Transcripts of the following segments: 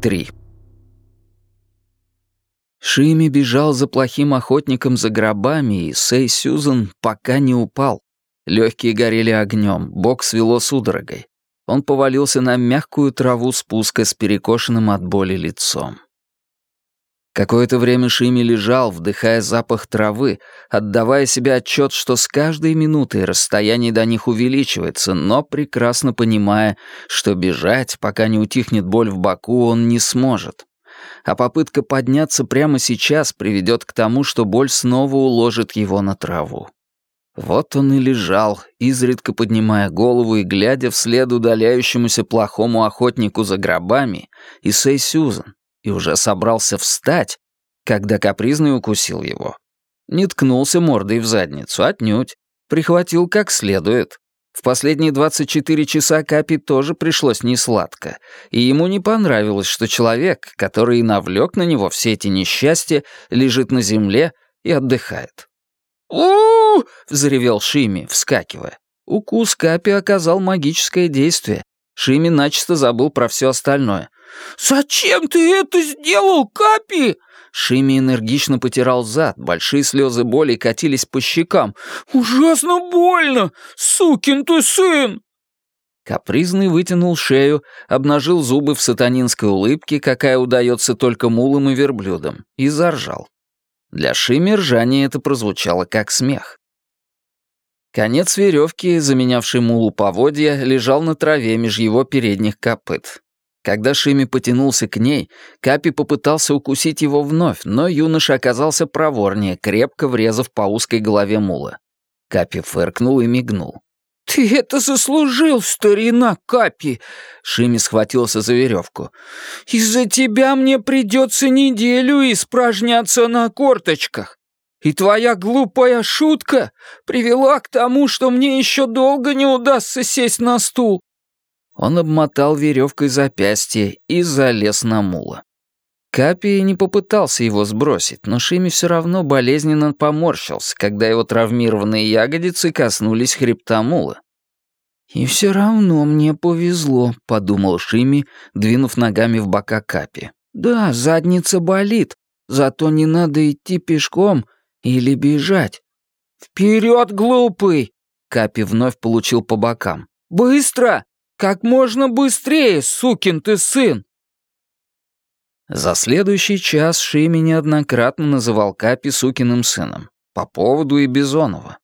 3. Шими бежал за плохим охотником за гробами, и Сей Сьюзен пока не упал. Легкие горели огнем, бок свело судорогой. Он повалился на мягкую траву спуска с перекошенным от боли лицом. Какое-то время Шими лежал, вдыхая запах травы, отдавая себе отчет, что с каждой минутой расстояние до них увеличивается, но прекрасно понимая, что бежать, пока не утихнет боль в боку, он не сможет. А попытка подняться прямо сейчас приведет к тому, что боль снова уложит его на траву. Вот он и лежал, изредка поднимая голову и глядя вслед удаляющемуся плохому охотнику за гробами и Сей Сьюзан, и уже собрался встать, когда капризный укусил его. Не ткнулся мордой в задницу, отнюдь. Прихватил как следует. В последние 24 часа Капи тоже пришлось несладко, и ему не понравилось, что человек, который и навлек на него все эти несчастья, лежит на земле и отдыхает. у, взревел Шими, вскакивая. Укус Капи оказал магическое действие. Шими начисто забыл про все остальное. «Зачем ты это сделал, Капи?» Шими энергично потирал зад, большие слезы боли катились по щекам. «Ужасно больно! Сукин ты сын!» Капризный вытянул шею, обнажил зубы в сатанинской улыбке, какая удается только мулам и верблюдам, и заржал. Для Шими ржание это прозвучало как смех. Конец веревки, заменявший мулу поводья, лежал на траве меж его передних копыт. Когда Шими потянулся к ней, Капи попытался укусить его вновь, но юноша оказался проворнее, крепко врезав по узкой голове мула. Капи фыркнул и мигнул. «Ты это заслужил, старина Капи!» Шими схватился за веревку. «Из-за тебя мне придется неделю испражняться на корточках. И твоя глупая шутка привела к тому, что мне еще долго не удастся сесть на стул. Он обмотал веревкой запястье и залез на мула. Капи не попытался его сбросить, но Шими все равно болезненно поморщился, когда его травмированные ягодицы коснулись хребта мула. «И все равно мне повезло», — подумал Шими, двинув ногами в бока Капи. «Да, задница болит, зато не надо идти пешком или бежать». «Вперед, глупый!» — Капи вновь получил по бокам. «Быстро! Как можно быстрее, сукин ты сын!» За следующий час Шими неоднократно называл Капи сукиным сыном. По поводу и Бизонова.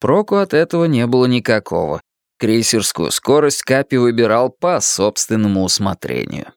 Проку от этого не было никакого. Крейсерскую скорость Капи выбирал по собственному усмотрению.